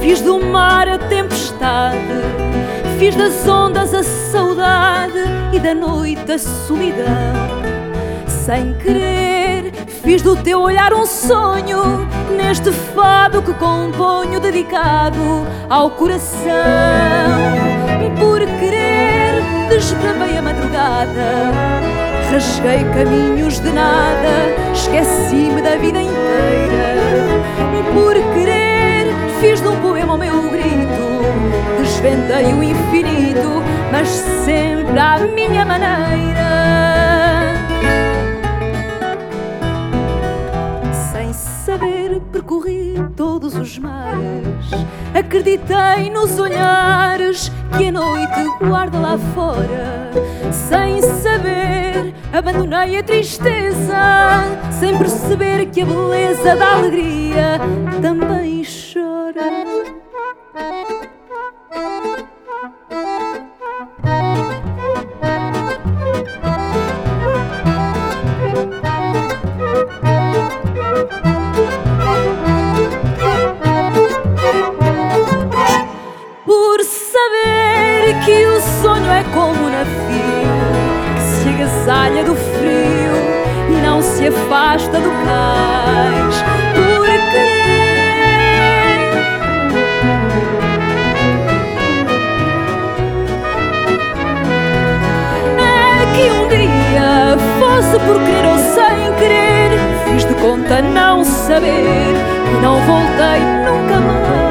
Fiz do mar a tempestade, fiz das ondas a saudade e da noite a solidão. Sem querer, fiz do teu olhar um sonho neste fado que componho dedicado ao coração. Por querer, desbravei a madrugada, rasguei caminhos de nada, esqueci-me da vida inteira. Desvendei o infinito, mas sempre à minha maneira. saber percorri todos os mares. Acreditei nos olhares que a noite guarda lá fora. Sem saber, abandonei a tristeza. Sem perceber que a beleza da alegria também como um navio que se agasalha do frio e não se afasta do cais por querer. É que um dia fosse por querer ou sem querer, fiz de conta não saber e não voltei